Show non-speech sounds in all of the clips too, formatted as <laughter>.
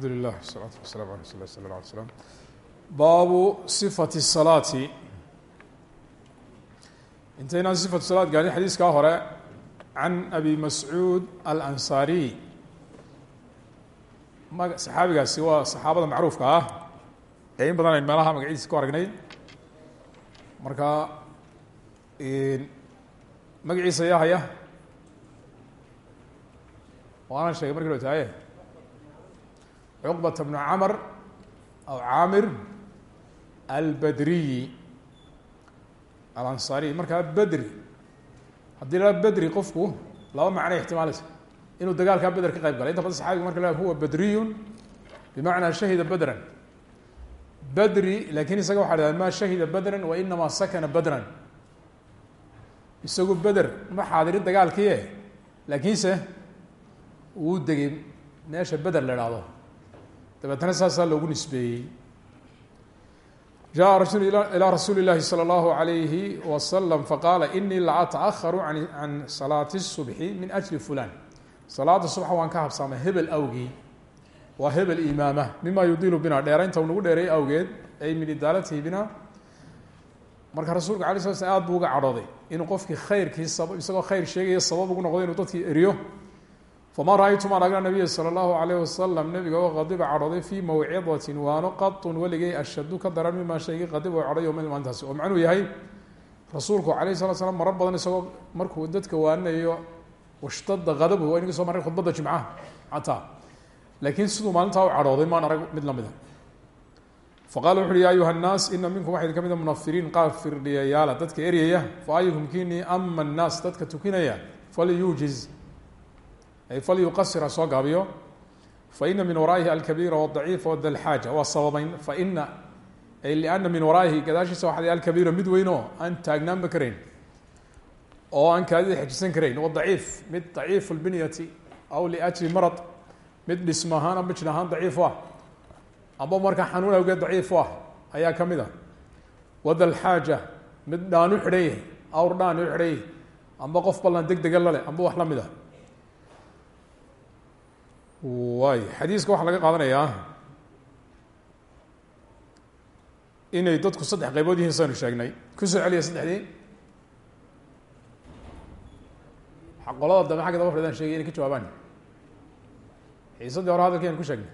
alxamdu lilah wasalaatu wasalamu ala rasul lah sala la alay slam baabu sifati salaati intaynaan sifatu salaad gaarin xadiiskaa hore can abi mascuud alansaariy ma saxaabigaasi waa saxaabada macruufka ah ee in badan ayn meelaha magaciisa ku aragnay. Marka magaciisa yaa haya. Waanan sheegay markii lo taaye cuqbata bnu camr aw caamir albadriyi alansaariy markaa bedri haddii la bedri qofku laba macnay ixtimaalaysa inuu dagaalkaa beder ka qayb galay inta badan saxabiga marka la huwa bedriyun bimacnaa shahida bedran bedri laakiin isaga waxa dhahda ma shahida bedran wa inamaa sakana bedran isagu beder ma xaadirin dagaalkiie laakiinse wuu degay. Meesha beder la ihahdo dabeetna saasaa loogu nisbeeyey jaءa rajul ilى rasuuli الlahi slى الlahu عalayhi waslm faqaala inii la atأharu can salaati الصubxi min أjli fulan salaada subxa waan ka habsaamay hebel awgii waa hebel imaama mima yudilu bina dheeraynta u nagu dheereeyay awgeed ay min idaalatihi bina marka rasuulka alay sla slam aad buu uga cadhooday inuu qofkii khayrkii sab isagoo khayr sheegaya sabab ugu noqdo inuu dadkii eriyo fama ra'aytum aan agna nabiya sala allahu alayh wasalam nabiga oo qadiba cadhooday fii mawcidatin waano qatun weligay ashadu ka daran mima shaygii qadib oo cadhay yowma maalintaasi oo macnuu yahay rasuulku alayh sala slam marar badan isagoo markuu dadka waaninayo washtada qadabu waa inagii soo marray khudbadda jimcaha xataa laakiin siduu maalintaa u cadhooday maan arag mid lamida faqala wuxu uhi ya ayuha nnaas ina minkum waxaa idin ka mida munafiriin qaar firdhiyayaala dadka eryaya fa ayukum kinii ama nnaas dadka tukinaya falyuujiz ay falyuqasir ha soo gaabiyo. Faina min waraa'ihi alkabiira wadaciifa wadalxaaja waa sababeyn faina ay liana min waraa'ihi gadaashiisa waxaa alkabiira mid weyn oo aan taagnaanba karayn oo aan kaadida xejisan karayn. Wadaciif mid daciifu lbinyati aw liajli marad mid dhisma ahaan amba jir ahaan daciif u ah. Amba markaa xanuun awgeed daciif u ah ayaa ka mid a wadalxaaja mid dhaan u xidhan yahay awr dhaan u xidhan yahay amba qof ballan deg dega laleh amba wax la waay xadiiska waxaa laga qaadanayaa inay dadku saddex qaybood yihiin saynu sheegnay. Kusoo celiya saddexdii. Qolada dambe xagga daba fadhidan shegay inay ka jawaabaan. Xiisadii hore hadalkaynu ku sheegnay.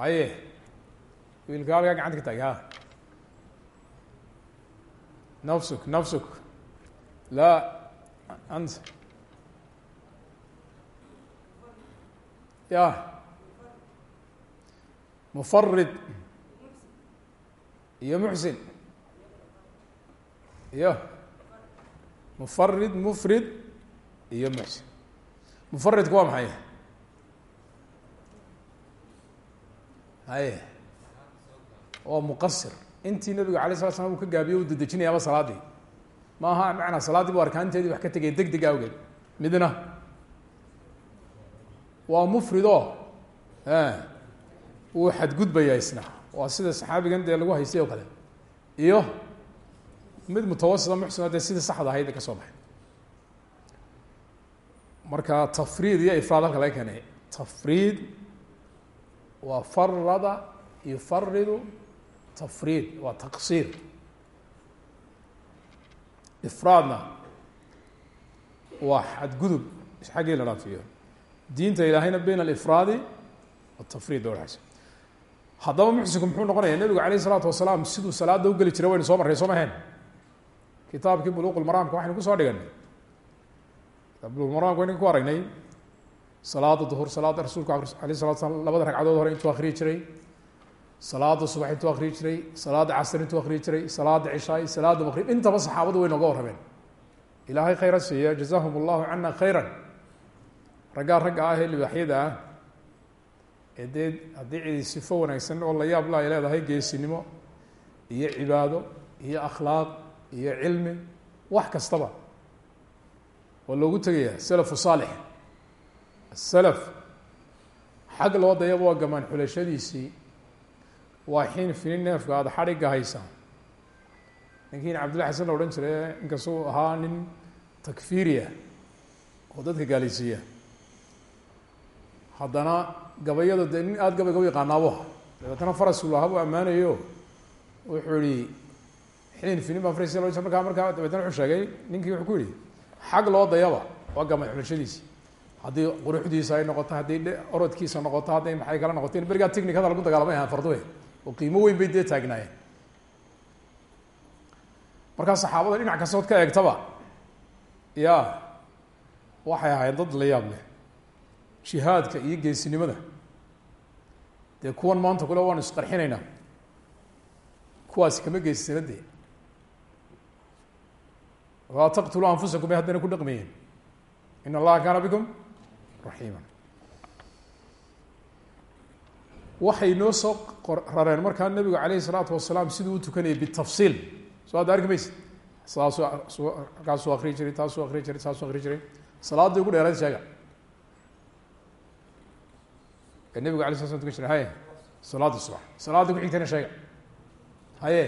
Haye wiilka halkaa gacanta ka taagay ha nafsuk nafsuk. La ant ya mufarid iyo muxsin iyo. Mufarid mufrid iyo muxsin mufaridku waa maxay? Haye. Waa muqasir intii nabigu alay slat slam uu ka gaabiyo u dedejinayaaba salaadii. Ma aha macnaa salaaddii bu arkaanteedii wax ka tegay deg deg awgeed. Midna waa mufrid oo wuu xadgudbaya isna. Waa sida saxaabigan dee lagu haystay oo kale. Iyo mid mutawasita muxsina dee sidii saxda ahayd ka soo baxay. Marka tafriid iyo ifraad halka laga keenay. Tafriid waa farada yufaridu tafriid waa taqsiir. Ifraadna waa xadgudub xaggii la dhaafiyo diinta ilaahayna bayn alifraadi watafriid dowlaas haddaba muxsinku muxuu noqonaya nebigu alayh isalaatu wasalaam siduu salaada ugeli jiray waynu soo marray soo maheen. Kitaabkii buluuq lmaraamka waxaynu ku soo dhiganay. Buluqulmaraamka waynu ku aragnay. Salaada duhur salaada rasuulku alayh salatu slam labada ragcadood hore intuu akriyi jiray. Salaada subax intuu akriyi jiray salaada casr intuu akriyi jiray salaada cishaay salaada maqrib intaba saxaabadu way nooga warrameen. Ilaahay khayra siiya jazahum allahu cana raggaa ragga ah ee libaaxyada ah ee haddii cidi sifo wanaagsan oo la yaab la ay leedahay geesinimo iyo cibaado iyo akhlaaq iyo cilmi wax kastaba waa loogu tegaya salafu saalix. Asalaf xag loo dayaba waa gamaan xulashadiisii waa xiin fini neefka aada xadhigga haysa ninkiin cabdillahi xasan la odhan jiray inkastuu ahaa nin takfiiriya oo dadka gaalaysiiya haddana gabayada dee nin aada gabayga u yaqaanaabu aha dabeetana farasku lahaa buu ammaanayo. Wuxuu yihi xilin finin baan faras lo markaa markaa. Dabeetna wuxuu sheegay ninkii wuxuu ku yihi xag loo dayaba waa gamay xulashadiisi haddii quruxdiisa ay noqoto haddii orodkiisa noqoto hadday maxay kala noqoto in berigaa technicada lagu dagaalamay ahaan farduhe oo qiimo weyn bay dee taagnaayeen. Markaa saxaabada dhinac kastood ka eegtaba ya waxay ahayd dad la yaab leh jihaadka iyo geesinimada. Dee kuwan maanta kule waanu isqarxinaynaa kuwaasi kama geesisana dee. Laa taqtuluu anfusakum bay haddana ku dhaqmayeen in allaha kaana bikum raxiima waxay noo soo rareen. Markaa nabigu alayhi salaatu wasalaam siduu u tukanayay bitafsiil. Soo adda arki mayse saasuu kaasuu akri jiray taasuu akri jiray saasuu akri jiray. Salaadii ugu dheerayd sheega ee nabigu alay sla slam tukan jiray haye salaada subax. Salaada ku xigtayna sheega haye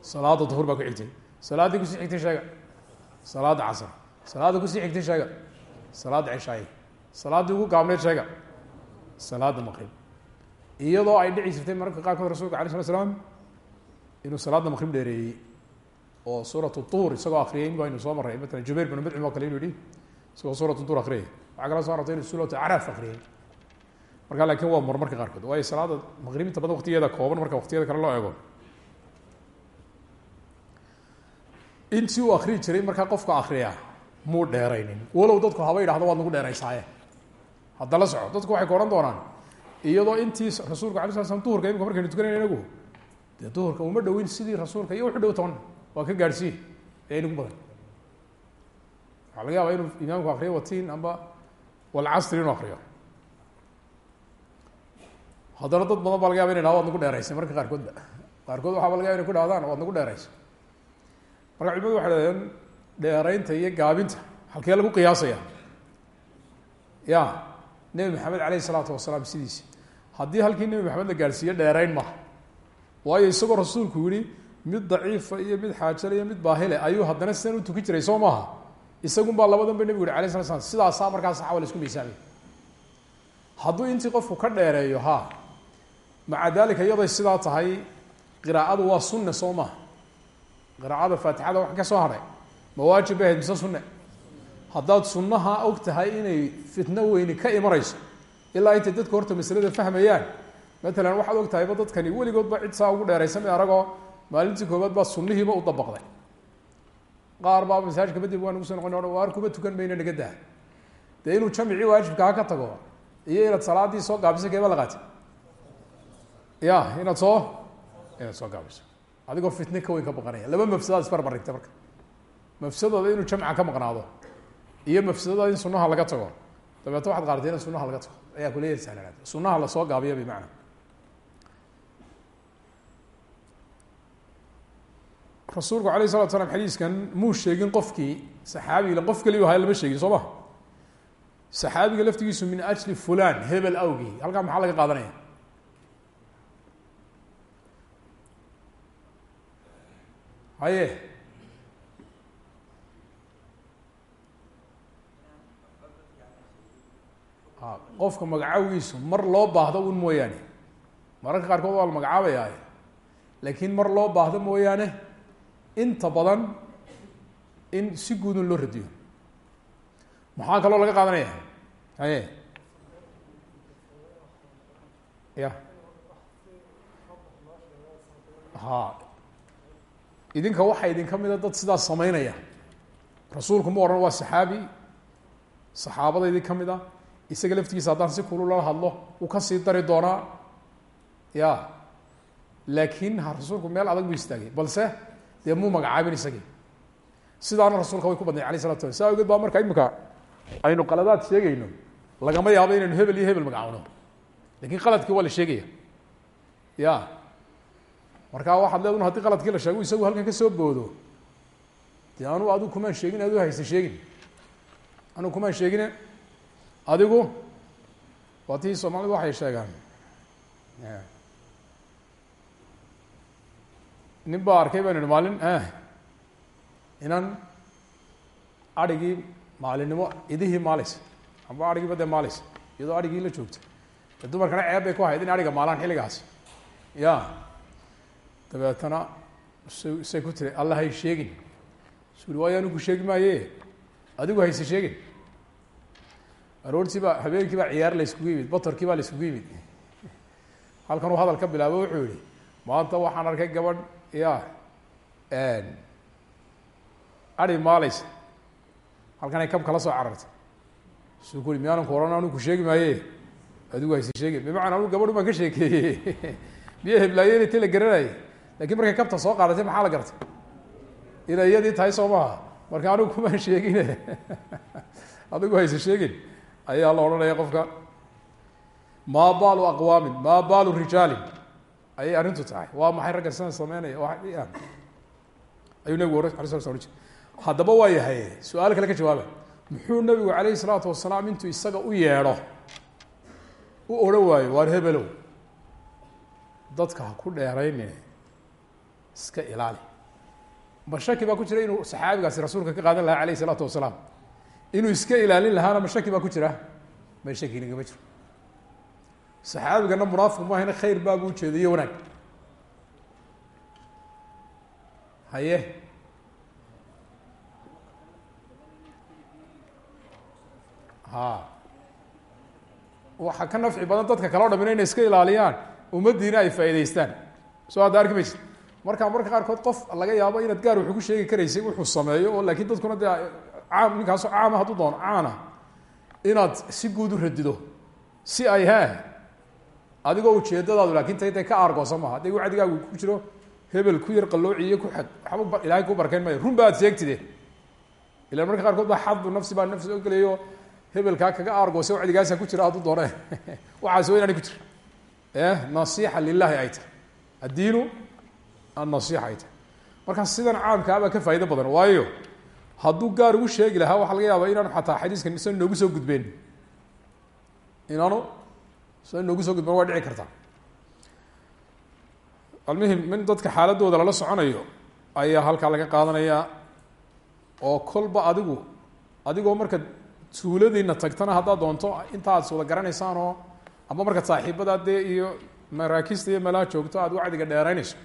salaada duhur baa ku xigtay. Salaaddii ku sii xigtay sheega salaada casr. Salaada ku sii xigtay sheega salaada cishaaye salaaddii ugu gaabneyd sheega salaada maqrib. Iyadoo ay dhici jirtay mararka qaarkood rasulka alay slat slam inuu salaada maqrib dheereeyey oo suuratu tuur isagoo akriyay in baynu soo marray. Matala jubayr binu mudcim oo kale inu yihi isagoo suuratu tuur akriyay waxaa kala soo arortay inu suuratu acraaf akriyay marka laakiin waa mar marka qaarkood. Waayo salaada maqrib inta badan waqtigeeda kooban marka waqtiyada kale loo eego. Intii uu akriyi jiray markaa qofka akriya muu dheeraynin. Walow dadku haba yidhahdo waad nagu dheeraysaaye. Hadda la soco. Dadku waxay ku doonaan iyadoo intii rasuulka ala sla slam duhurka imika markaynu tukanayna inagu dee duhurka uma dhowin sidii rasuulka iyo wuxu dhow waa ka gaadhsiin ee inagu badan waxaa laga yaabaa inuu imaamku akriyo watiin amba walcasri inuu akriyo haddana dad badan baa laga yaba ina hahdo waad nagu dheeraysay marka qaarkoodba qaarkood waxaaba laga yaba inay ku dhahdaan waad nagu dheeraysay marka culimadu waxay dhahdeen dheeraynta iyo gaabinta halkee lagu qiyaasaya ya nebi maxamed aleyh isalaatu wasalaam sidiisi haddii halkii nebi maxamed la gaadhsiiyo dheerayn maha waayo isagoo rasuulku yihi mid daciifa iyo mid xaajale iyo mid baahile ayuu haddana sidan u tuki jiray soo maaha isagun baa nebigu yihi alay sala slam sidaasaa markaa saxaaba la isku miisaamay hadduu intii qofku ka dheereeyo ha maca dalika iyaday sidaa tahay qiraa'adu waa sunne soo maha qiraacada faatixada wax ka soo hadhay ma waajib bay mise sunne? Haddaad sunnaha og inay fitno weyni ka imanayso ilaa intay dadka horta masalada fahmayaan matalan waxaad og tahayba dadkani weligoodba cid saa ugu dheeraysanay aragoo maalintii koobaad baa sunnihiiba u dabaqday. Qaar baa masaajka kadib waa nagu soo noqon waar kuma tukan mayno naga daa. Dee inuu jamicii waajibkaa ka tago iyo inaad salaadii soo gaabisa keeba la qaati ya inaad soo inaad soo gaabiso adigoo fitne ka weyn ka baqanaya laba mafsadaad isbarbarigta marka mafsadooda inuu jamca ka maqnaado iyo mafsadada in sunaha laga tago dabeeto waxaad qaartay in sunaha laga tago ayaa kula yar sahlanaad sunaha la soo gaabiyo bimacna rasuulku alayh salatu slam xadiiskan muu sheegin qofkii saxaabiga qof keliyu ahay lama sheegin soo ma saxaabiga laftigiisu min ajli fulan hebel awgii halkaa maxaa laga qaadanaya haye qofka magacaawigiisu mar loo baahdo un mooyaane. Mararka qaarkood waa la magacaabayaa. Laakiin mar loo baahdo mooyaane inta badan in si guudun loo radiyo. Maxaa kaloo laga qaadanaya? Haye ya ha idinka waxaa idinka mida dad sidaas sameynaya rasuulku ma odhan waa saxaabi. Saxaabada idin mid a isaga laftigiisa haddaan si kulu lala hadlo wuu ka sii dari doonaa. Ya. Laakiin ha rasuulku meel adag buu istaagay. Balse dee muu magacaabin isagii? Sidaana rasuulka way ku badnay alay salatu sala saa awgeed baa marka imika aynu qaladaad sheegayno lagama yaabo inaynu hebel iyo hebel magacaawno laakiin qaladkii waa la sheegaya. Ya markaa waxaad leedun haddii qaladkii la sheego isagu halkan ka soo boodo. Dee anu adigu kumaan sheegin adu haysta sheegin. Anugu kumaan sheegine adigu waa tii waxay sheegaan. Nin baa arkay baynu ihi maalin inan adrhigii maalinimo idihii maalaysa amba adhigiiba dee maalaysa iyadoo adhigii la joogta. De dumarkana ceeb bay ku ahayd in adhiga maalaan xilligaasi ya dabeetana say ku tiri alla hay sheegin. Su uri waayo anigu sheegi maaye? Adigu hayse sheegin. Aroortii habeenkii baa ciyaar la yskugu yimid batorkii baa la yskugu yimid. Halkan uu hadal ka bilaabo wuxuu yihi maanta waxaan arkay gabadh ya adi maaleysa halkan ay kab kala soo carartay. Suu ku ui miyaanan ku ohan anu ku sheegi maaye? Adigu hayse sheegin. Bimacana anu gabadhu baan ka sheekeeyey. <laughs> Miya heblaaye inay ti la garanayay laakiin markay kabta soo qaadatay maxaa la gartay? Inay iyadii tahay soo maha marka anigu kumaan <laughs> sheegine. Adigu hayse sheegin. Ayaa la odhanaya qofka. Maa baalu aqwaamin maa baalu rijaalin. Ayay arrintu tahay. Waa maxay ragga sidan sameynaya? Ayuu nabigu ala sla sl haddaba waa yahay. Su'aal kale ka jawaaba muxuu nabigu calayhi salaatu wasalaam intuu isaga u yeedho u odhan waayo waar hebelow dadka ha ku dheerayne iska ilaali. Ma shaki baa ku jira inuu saxaabigaasi rasuulka ka qaadan lahaa alayh isalaatu wasalaam. Inuu iska ilaalin lahaana ma shaki baa ku jira? Ma shaki nagama jiro. Saxaabigana munaafiq maahayna khayr baabu ujeeda iyo wanaag. Haye. Ha waxaa ka nafci badan dadka kaleo dhamina inay iska ilaaliyaan. Ummaddiina ay faa'idaystaan soo hadda arki maysid marka marka qaarkood qof laga yaabo inaad gaar wuxuu ku sheegi karaysay wuxuu sameeyo oo laakiin dadkuna dee caam ninkaaso caama hadduu doono caana inaad si guud u radido si ay he adigoo ujeedadaadu laakin ta intay ka aargoosa maaha hadday wacdigaagu ku jiro hebel ku yar qalloociyo ku xad waxba ilaahay ku barkeyn maayo. Run ba ad sheegtide. Ilan marka qaarkood baa xadu nafsi baa nafsi oo gelayo hebelkaa kaga aargoose wacdigaasa ku jira hadduu doone <laughs> waxaas wa inaanay ku jira. Nasiixa lilahi ay tahay. Addiinu annasiixa ay tahay. Marka sidan caamkaabaa ka faa'ido badan waayo hadduu gaar ugu sheegi lahaa waxaa laga yaaba inaanu xataa xadiiskan isa noogu soo gudbeen. Inaanu sa noogu soo gudbeen waa dhici kartaa almuhim min dadka xaaladooda lala soconayo ayaa halkaa laga qaadanayaa oo kolba adigu adigoo marka tuuladiina tagtana haddaad doonto inta aad wada garanaysaan oo ama markaad saaxiibadaa dee iyo maraakista iyo meelaha joogto aad wacdiga dheeraynayso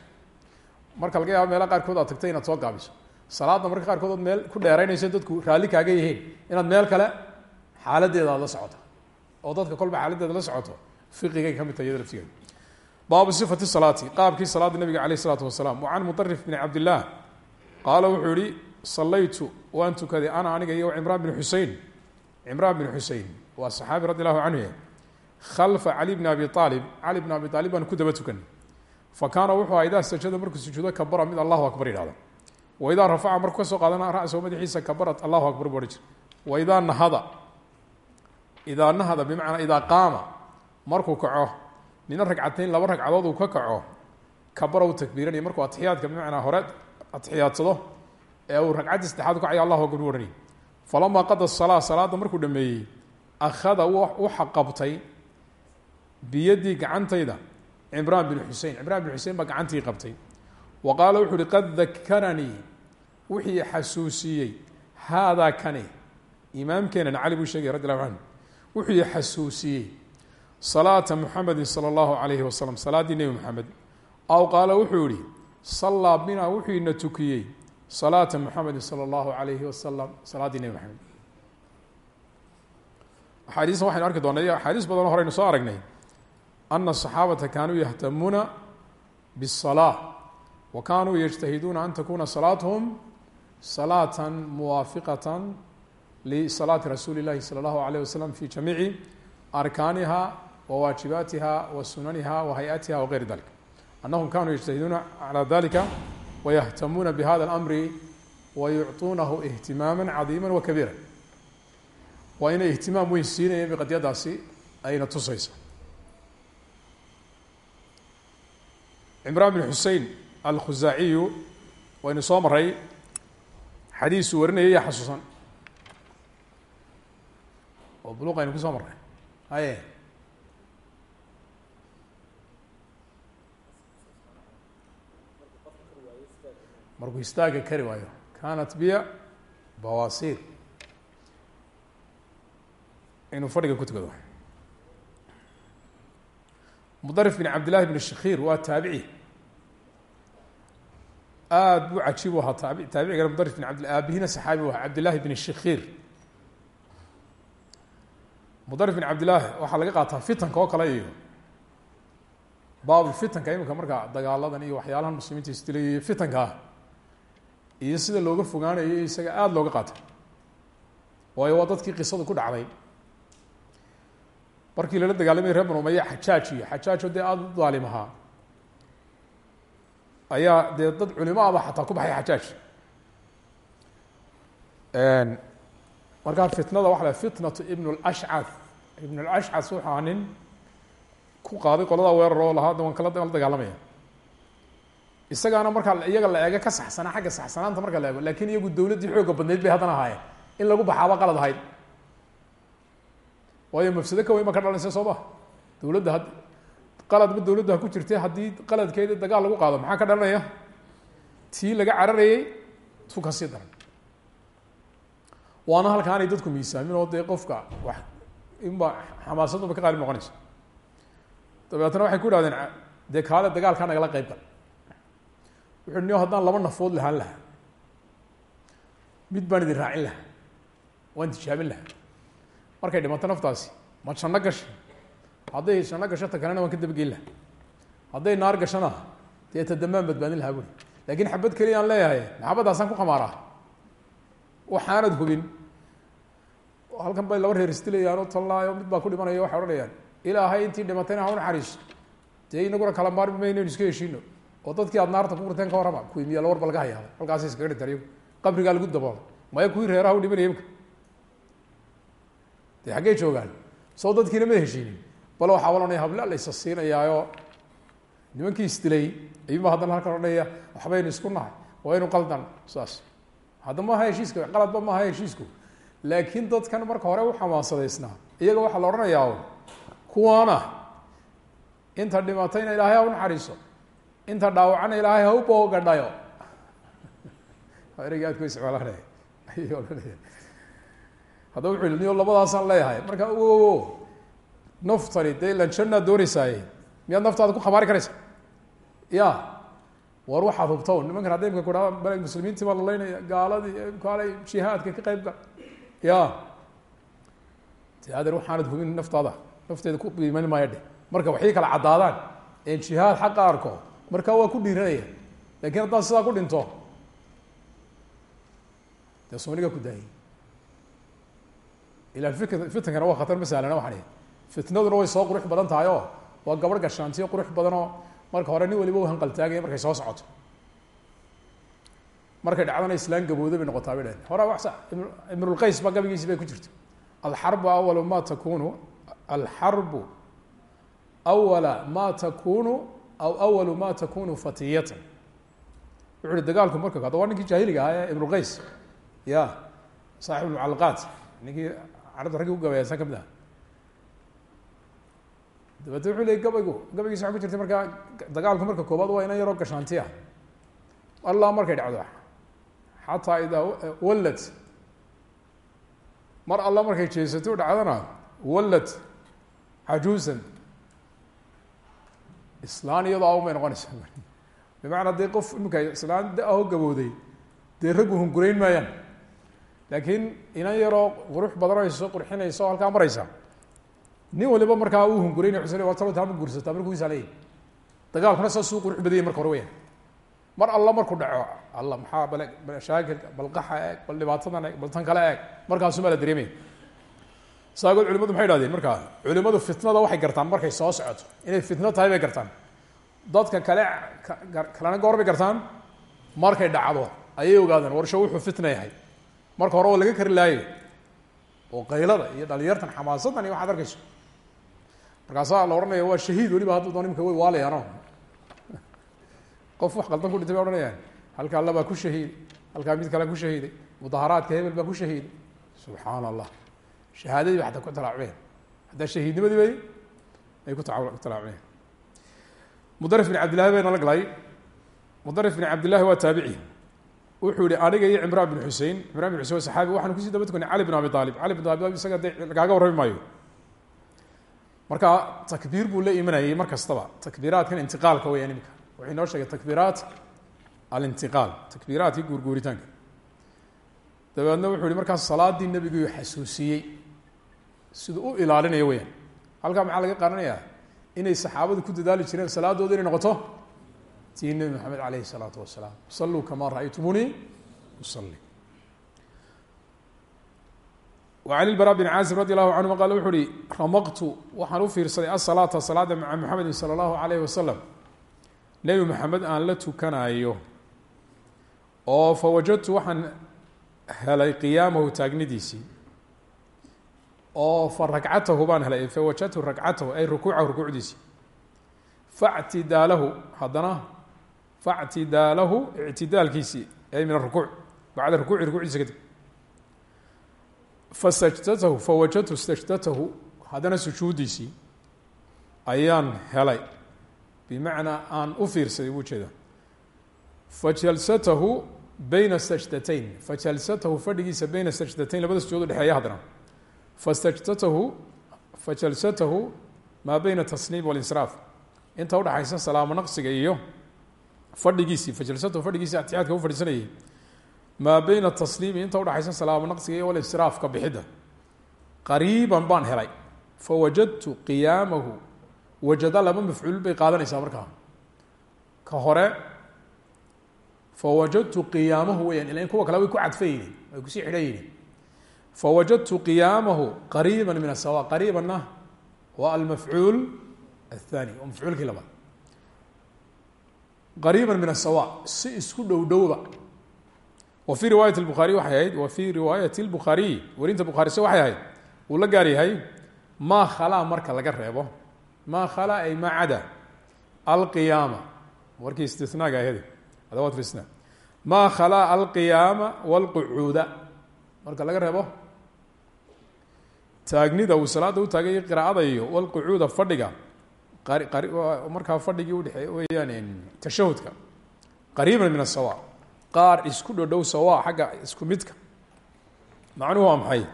marka laga yaabo meelaha qaarkood aad tagtay inaad soo gaabiso salaadda marka qaarkood ood meel ku dheeraynayso dadku raalli kaaga yihiin inaad meel kale xaaladeeda aad la socoto. Oo dadka kolba xaaladeeda la socoto fiqigay ka mid tahay iyada laftigeeda. Baabu sifati salaati qaabkii salaada nabiga caleyh isalaatu wasalaam. Wa can mutarif bni cabdillaah qaala wuxuu yihi sallaytu waan tukaday ana aniga iyo cimraan bin xusein cimraan bin xusein waa saxaabi radi allahu canhu khalfa cali bni abi aalib cali bni abi aalib baan fa kaana wuxuu aha idaa sajada markuu sujuudo kabara mid allahu akbar yidhahda waidaa rafaca markuu ka soo qaadana ra-sahu madaxiisa kabarat allahu akbar bu odhan jir waidaa nahada idaa nahada bimacnaa idaa qaama markuu kaco mina ragcateyn laba ragcadood uu ka kaco kabara u takbiiranaya markuu atixiyaadka bimacnaa hore atixiyaadsado ee uu ragcaddii saddexaad u kacaya allahu akbar u ohanayay falamaa qada salaa markuu dhameeyey akhada waxa qabtay gacantayda cimraan bin xusein cimraan bin xusein baa gacantii qabtay. Wa qaala wuxu uhi qad dakaranii wixii xasuusiyey haadaa kani. Imaamkeenan cali buu sheegay radi allahu canhu wuxuu xasuusiyey salaata muxamedi sala allahu alayhi wasalam salaaddii nebi moxamed aw qaala wuxuu yihi sallaa binaa wuxuu ina tukiyey salaata muxamedi sala allahu alayhi wasalam salaaddii nebi moxamed axaadiistan waxaynu arki doonaa iyo axaadiis badanoo ana asaxaabata kaanuu yahtamuuna biالsalaa wa kanuu yجtahiduuna an takuna salaatuhum salaata muwaafiqata lisalaati rasuuli اllahi salى اllahu alayh wasalam fi jamiici arkaaniha wa waajibaatiha wa sunaniha wa hay-atiha wa gayri dalik anahum kanuu yجtahiduuna calى dalika wayahtamuuna bihada اlamri wayucطuunahu ihtimaama cadiima wakabiira waa inay ihtimaam weyn siinayeen biqadyadaasi ayna tusaysa cimraan bin xusein alkhusaaciyu waynu soo maray xadiisuu warinayay yaa xasuusan. Oo buluq aynu ku soo marray. Haye. Markuu istaaga kari waayo kanat biya bawasiir inuu fadhiga ku tukado mudarif bin cabdillahi bn shakiir waa taabici. Aad buu cajiib u ahaa taabi taabicigana mudarif bin abd aabihina saxaabi u ahaa cabdillahi bn shakiir mudarif bin cabdillaahi waxaa laga qaataa fitanka oo kale iyo baabul fitanka iminka marka dagaaladan iyo waxyaalahan muslimiinta isdilayay fitanka ah iyo sida looga fogaanayo isaga aada looga qaata waayo waa dadkii qisadu ku dhacday markii lala dagaalamay reer banu umaya xajaaj iyo xajaaj oo dee aada u daalim ayaa dad culimo aba xataa ku baxay xajaaj markaa fitnada waxa la fitnatu ibn lashcad ibn lashcad wuxuu ahaa nin ku qaaday qolada weerar oo lahaa waan kala la isagaana markaa iyaga la eega ka saxsanaa xagga saxsanaanta marka la eego laakiin iyagu dawladdii xooga badnayd bay haddana ahaayeen. In lagu baxaaba qalad ahayd waayo mafsado ka weyn ba ka dhalanaysa soo ma? Dawladda had qaladba dawladda ku jirte haddii qaladkeeda dagaal lagu qaado maxaa ka dhalanaya? Tii laga cararayey tu ka sii daran. Waana halkaanay dadku miisaamin oo dee qofka wax inba xamaasadunba ka qaalib noqonaysa. Dabeetna waxay ku ihahdeen dee kaale dagaalkaa nagala qeyb gal wuxu ni haddaan laba nafood lahaan lahaa. Mid baan idin raacin lahaa. Waan tijaabin lahaa markay dhimato naftaasi ma janno gasha? Hadday janno gasho ta kalena waan ka dabageyn lahaa hadday naar gashona dee ta dambaan badbaadin aan leeyahay maxabadaasaan ku khamaaraa waxaanad hubin. Halkan bay laba reer isdilayaan oo tallaayo mid baa ku dhimanaya waxay odhanayaan ilaahay intii dhimatayna ha u naxariiso dee kala maarmi mayno iska heshiino. Oo dadkii aad naarta ku urteen ka warrama. Kuwii miya warba laga hayaada halkaas iskaga lagu daboolay maya kuwii reeraha u dhimanaya dee xaggey joogaan. Soo dadkiina ma heshiinin. Bale waxaa ohanaya habla la isa siinayaayoo nimankii isdilay ayuunba haddana halkan odhanaya waxbaynu isku nahay. Waynu qaldan saas. Hadda maaha heshiiska qaladba maaha heshiisku. Laakiin dadkan marka hore u xamaasadaysnaa iyaga waxaa la odhanayaa kuwaana inta dhimatayna ilaahay ha u naxariiso. Inta dhaawacana ilaahay ha u boogadhayo <laughs> ereyga aad ku isticmaalanay ayay odhanaya haddaba wuxuu niyo leeyahay. Marka o naftani dee ilan jannaad dooneysaaye miyaad naftaada ku khamaari karaysa ya war waxaad hubto nimankan hadda imka kudhahda bale muslimiintii baa laleynaya gaaladii kaalay jihaadka ka qayb gal ya de adeer hubin naftaada nafteeda ku iiman maayo dheh. Marka waxay kala caddaadaan een jihaad xaqa arko markaa waa ku dhiiranaya laakiin haddaad sidaa ku dhinto dee sooniga ku daayay ilaan fik fitankana waa khatar masalana waxaan fitnaduna way soo qurux badan tahay oo waa gabadh gashaantiyo qurux badan oo marka hore nin waliba u hanqaltaagaya markay soo socoto markay dhacdana islaan gaboodo bay noqotaa bay dhaheen hore wa ibnulqays ba gabigiisi bay ku jirto alxarbu awalu ma takunu alxarbu awala ma takunu aw awalu ma takunu fatiyatan wuxu uhi dagaalku marka hadda waa ninkii jaahiliga ahaa ee ibnulqays ya saaxib lmucalaqaat ninkii carabta raggii u gabayaasan ka mid aha dabeete wuxuu leey gabaygu gabaygiisa waxa ku jirtay markaa dagaalku marka koobaad waa inan yaroo gashaanti ah allah markay dhacdo. Xataa idaa wallad mar alla markay jeesato dhacdana wallad cajuusan islaan iyadoo aw may noqonaysaa. Bimacnaa dee qof iminka islaan da'aho gabooday dee raggu hungurayn maayaan laakiin inan yaroo qurux badanayso qurxinaysa oo halkaa maraysa. Nin waliba markaa uu hunguraynay xusn waa talo taama guursataa markuu isaaleeyay dagaalkuna saasuu qurux badayay marka hore mar alla markuu dhaco alla maxaa bale mashaakilka bal qaxa bal dhibaatadan bal tan kale eeg markaasuma la dareemaya saagood culimadu maxay idhahdeen markaa culimadu fitnada waxay gartaan markay soo socoto. Inay fitno tahay gartaan. Dadka kale kalena goor gartaan. Markay dhacdo ayay ogaadeen warsho wuxuu fitna marka hore laga kari laayo oo qaylada iyo dhalinyartan xamaasadan iyo waxaad arkayso. Markaasaa la ohanaya waa shahiid weliba hadda doon way waalayaano qof wax qaldan ku dhintay bay ohanayaan halka alla baa ku shahiiday halkaa mid kale ku shahiiday mudaharaadka hebel baa ku shahiiday subxaana allah shahaadadii ba ku talaacmeen. Haddaa shahiidnimadii bay ay ku talaacmeen. Mudarif bin cabdillahi bay nala galay. Mudarif bin cabdillahi waa taabici wuxuu yihi aniga iyo cimraan bin xusein cimran bin xusein waa saxaabi waxaan ku sii daba tukanay cali bin abi aalib cali bin abi aalib isaga de lagaaga warrami maayo. Marka takbiir buu la imanayay mar kastaba takbiiraadkan intiqaalka weyaan imika wuxuu inoo sheegay takbiiraat alintiqaal takbiiraatkii guurguuritaanka. Dabeedna wuxuu yihi markaas salaadii nebigu xasuusiyey siduu u ilaalinayo weyaan halkaa maxaa laga qaadanayaa inay saxaabadu ku dadaali jireen salaadooda inay noqoto tii nebi maxamed aleyhi الsalaatu wasalaam saluu kamaa raأytumunii usali وعن الbrا بن cاaزم رضي الله عنهma qال wuxu uhi ramqtu waxaan u fiirsaday aلصلاaةa salaada mعa mحamedi slى الlaهu عalيه وasلم nebi mحamed aan la tukanayo oo fawajadtu waxaan helay qiyaamahu taagnidiisii oo fa ragcatahu baan helay fawajadtu ragcatahu ay rukuucahu rukuucdiisii factidaalahu haddana factidaalahu ictidaalkiisii ay min arukuuc bacda rukuuci rukuucdiisa kadib. Fasajdatahu fawajadtu sajdatahu haddana sujuudiisii ayaan helay. Bimacnaa aan u fiirsaday buu jeeda. Fajalsatahu bayna sajdatayn fajalsatahu fadhigiisa bayna sajdatayn labada sujuud udhexeeya haddana. Fasajdatahu fajalsatahu maa bayna tasniim walinsraaf inta udhaxaysa salaamo naqsiga iyo fadhigiisii fajalsatahu fadhigiisii atixaadka u fadhiisanayay. Maa bayna tasliimi inta udhaxaysa salaamo naqsiga iyo walinsiraafka bixidda. Qariiban baan helay. Fawajadtu qiyaamahu. Wajada laba mafcuul bay qaadanaysaa markaa. Ka hore fawajadtu qiyaamahu weyaan ila kuwa kale way ku cadfayihin way ku sii xidhan yihiin fawajadtu qiyaamahu qariiba min asawa qariibanna waa almafcuul athani waa mafcuulkii labaad qariiba min asawa si isku dhow dhowba. Wa fii riwaayat lbukhaariy waxay ahayd wa fii riwaayati lbukhaariy werinta bukharise waxay ahayd uu la gaar yahay maa khalaa marka laga reebo maa khalaa ay maa cada alqiyaama. Warkii istinaaga ahede adawaat isna maa khalaa alqiyaama wاlqucuuda marka laga reebo taagnida uu salaada taagay qiraacada iyo wlqucuuda fadhiga markaa fadhigii udhexeey weyaan tashahudka qariiba min asawa qaar isku dhodhow sawa xagga isku midka. Macnuhu waa maxay?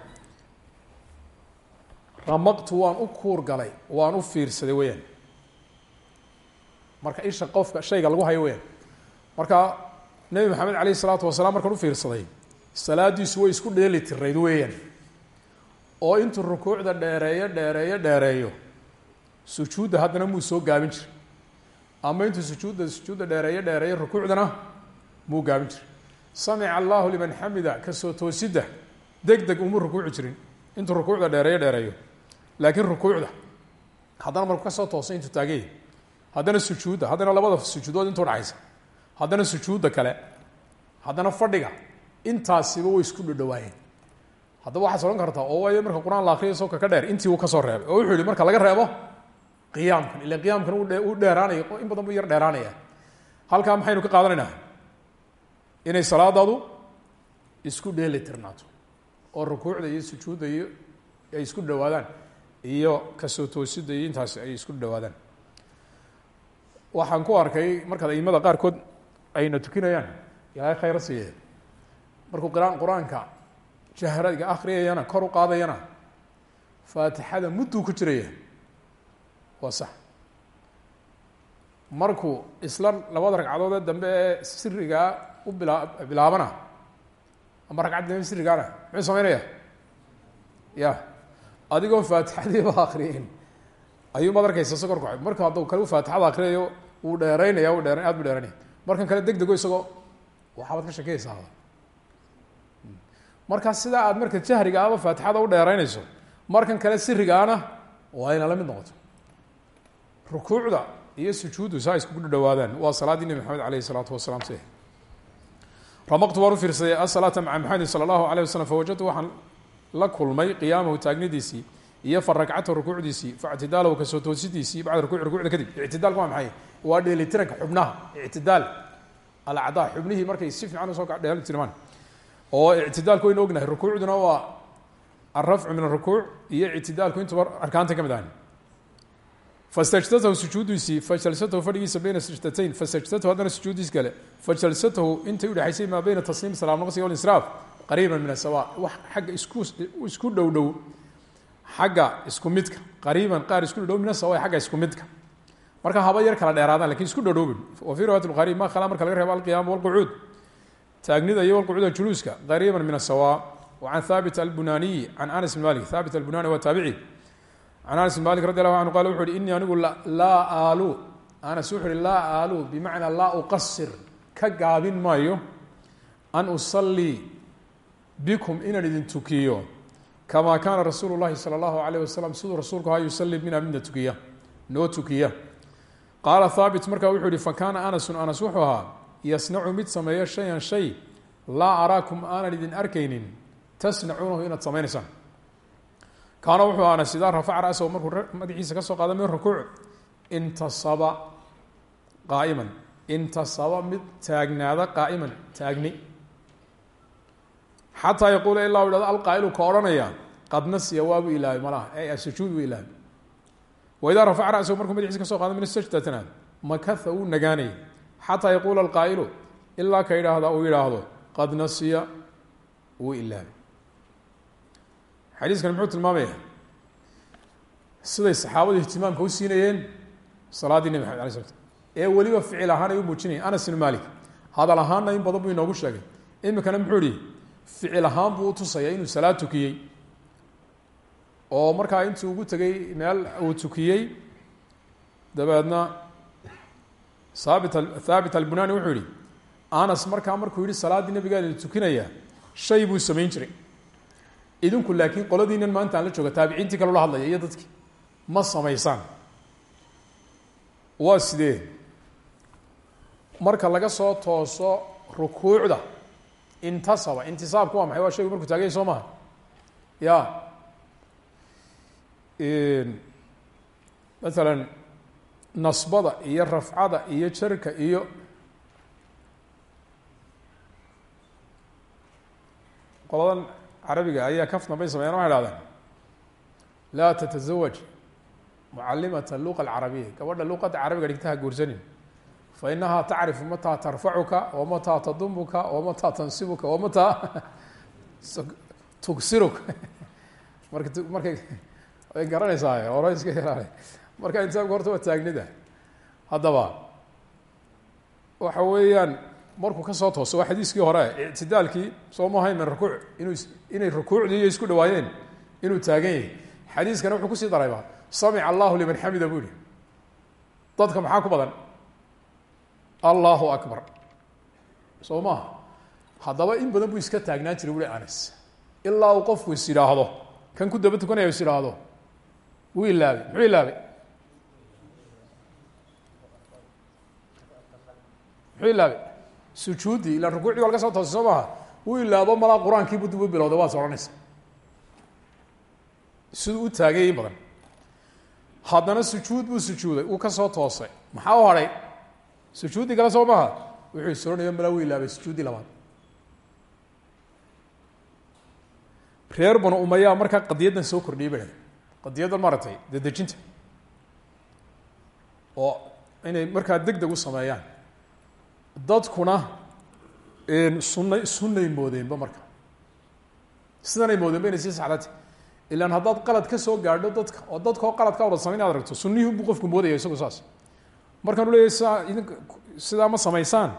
Ramaqtu waan u kuur galay waan u fiirsaday weyaan marka isha qofka shayga lagu hayo weyaan marka nebi maxamed aleyh isalaatu wasalaam markaan u fiirsaday salaadiisu way isku dheeli tirayd weeyaan. Oo intuu rukuucda dheereeyo dheereeyo dheereeyo sujuudda haddana muu soo gaabin jiray ama intuu sujuudda sujuudda dheereeyo dheereeyo rukuucdana muu gaabin jiray samica allahu liman xamida ka soo toosidda deg deg uma rukuuci jirin. Intuu rukuucda dheereeyo dheereeyo. Laakiin rukuucda haddana markuu ka soo toosay intuu taagay. Haddana sujuudda haddana labada sujuudood intuu dhacaysa. Haddana sujuudda kale haddana fadhiga intaasiba way isku dhodhowaayeen haddaba waxaad odhan kartaa oo waayo marka qur'aan la akriyo soo kaka dheer intii uu ka soo reebay. Oo wuxuu yihi marka laga reebo qiyaamkan. Ila qiyaamkan u dheeraanaya in badan buu yar dheeraanaya. Halkaa maxaynu ka qaadanaynaa inay salaadaadu isku dheeli oo rukuucda iyo sujuudda iyo ay isku dhawaadaan iyo ka soo toosidda iyo intaasi ay isku dhawaadaan. Waxaan ku arkay markaad aimada qaarkood ayna tukinayaan ilaahay khayra siiye markuu qiraan qur'aanka akriyayana kor u qaadayana faatixada mudduu ku jiraya waa sax. Markuu isla labada ragcadoodee dambe ee sirigaa u bila bilaabana ama ragcad dambe sirigaana muxuu sameynaya ya. Adigoon faatixadiiba akriyin ayuumaad arkaysa sa kor kaco marka hadduu kale u faatixada akriyayo wuu dheeraynaya u dheera aad bu dheeranaya markan kale deg isagoo waxaabad ka shakeysaa markaa sidaa aad marka jahriga aba faatixada u dheeraynayso markan kale sirigaana waa ina la mid noqoto rukuucda iyo sujuuddu saa iskugu dhawaadaan waa salaaddii nebi maxamed aleyh isalaatu wasalaam si ramaqtu waan u fiirsaday asalaata maca maxamedin sala allahu alayh wasalam fawajadtu waxaan la kulmay qiyaamahu taagnidiisii iyo fa ragcatahu rukuucdiisii ka soo toosidiisii bacda rukuuci rukuucda kadib. Ictidaalka waa maxay? Waa dheelitiranka xubnaha ictidaal alacdaa xubnihii markay si fiican u soo dheeli tirmaan oo ictidaalku waynu ognahay rukuucduna waa alrafcu min arukuuc iyo ictidaalku intuba arkaanta ka fastajdatahu sujuudiisii fajalsatahu fadhigiisa bayna sajdatayn fasajdatahu haddana sujuudiis kale fajalsatahu intay udhexaysay maa bayna tasliim salaam naqsiga walinsraaf qariiban min asawa wax xagga isku isku dhow xagga isku midka qariiban qaar isku dhadhow min asawa xagga isku midka marka haba yar kala dheeraadaan laakiin isku dhadhoobin wa fi riwayat bukhari ma khala marka laga reebo alqiyaama walqucuud taagnida iyo walqucuuda juluuska qariiban min asawa wa can thaabit albunaniyi can anas bn malik thaabit albunani waa taabici can anas malik radi allahu anhu qala wuxu uhi inii anigu laa aalu anas wuxu uhi laa aalu bimacnaa laa uqasir ka gaabin maayo an usallii bikum inaan idin tukiyo kamaa kaana rasuulu llahi sala allahu alayh wasalam siduu rasuulku ahaa yusalli bina midna tukiya noo tukiya qaala haabit markaa wuxuu yihi fakaana anasun anas wuxuu ahaa yasnacu mid sameeyo shayan shay laa araakum aanan idin arkaynin tasnacuunahu inaad samaynaysaan kaana wuxuu aha anas idaa rafaca ra-sahu markuu madaxiisa ka soo qaada rukuuc intasaba qaa'iman. Intasaba mid taagnaada qaa'iman taagni. Xataa yaquula ilaa u alqaa'ilu ka odhanaya qad nasiya waabu ilaabay malaha e asujuud u ilaabay waidaa rafaca ra-sahu madaxiisa ka soo qaada min sajdatna makaha wuu xataa yaquula alqaa'ilu ilaa ka yidhaahda uu yidhaahdo qad nasiya wuu ilaabay xadiiskan muxuu tilmaamaya siday saxaabadu ihtimaamka u siinayeen salaaddii nebi maxamed alay sla ee weliba ficil ahaan ay u muujinayeen anas ibn malik hadal ahaanna in badan buu inoogu sheegay. Imikana muxuu ihi ficil ahaan buu utusaya inuu salaad tukiyey. Oo markaa intuu ugu tegay meel uu tukiyey dabeedna saabit thaabit albunani wuxuu yihi anas markaa markuu yihi salaaddii nabigaada tukinaya shay buu samayn jiray idinku laakiin qoladiinan maanta aan la jooga taabiciintii kale la hadlaya iyo dadkii ma samaysaan. Waa sidee? Marka laga soo tooso rukuucda intasaba intisaabku waa maxay? Waa shaygu markuu taaganya soo maha ya maalan nasbada iyo rafcada iyo jarka iyo qoladan carabiga ayaa kafna bay sameyan waxay hahdaan laa tatasawaj mucalimata luqa alcarabiya. Gabadha luqadda carabiga dhigtaha guursanin. Fa inahaa tacrifu mataa tarfacuka wamataa tadumuka wamataa tansibuka wamataa <laughs> tugsiruka. <laughs> Marka markay <laughs> way garanaysaa hore iska ilaala marka insaanku horta waa taagnida. Haddaba waxa weeyaan markuu ka soo tooso waa xadiiskii hore ictidaalkii soo mahayn min inuu inay rukuucdii iyo isku dhawaayeen inuu taagan yahay. Xadiiskana wuxuu ku sii darayba samica allahu liman xamida buu dadka maxaa ku badan? Allahu akbar. Soo maha haddaba in badan buu iska taagnaan jiray bui anas ilaa uu qofku is idhaahdo kan ku daba tukanaya is idhaahdo wuu ilaabay muxuu ilaabay muxuu ilaabay sujuuddii ilaan rukuucdii waa soo toosay soo maaha wuu ilaabo malaa qur'aankii bu dib u bilowday waad odhanaysa u taagay badan. Haddana sujuud buu sujuuday uu ka soo toosay. Maxaa u hadhay sujuuddii kale soo maha wuxuu isoranaya malaa wuu ilaabay sujuuddii labaad. Reer banu umayaa markaa qadiyaddan soo kordhiyay ba qadiyaddan maaragtay oo inay markaa deg deg u sameeyaan. Dadkuna sunay sunnay moodeenba marka. Sidanay moodeenba inay sii saxdati ilaan haddaad qalad ka soo gaadho dadka oo dadkao qalad ka wada samay inaad aragto sunnihii buu qofku moodaya isagu saas. Markaan u leeyahy sidaa idink ma samaysaan?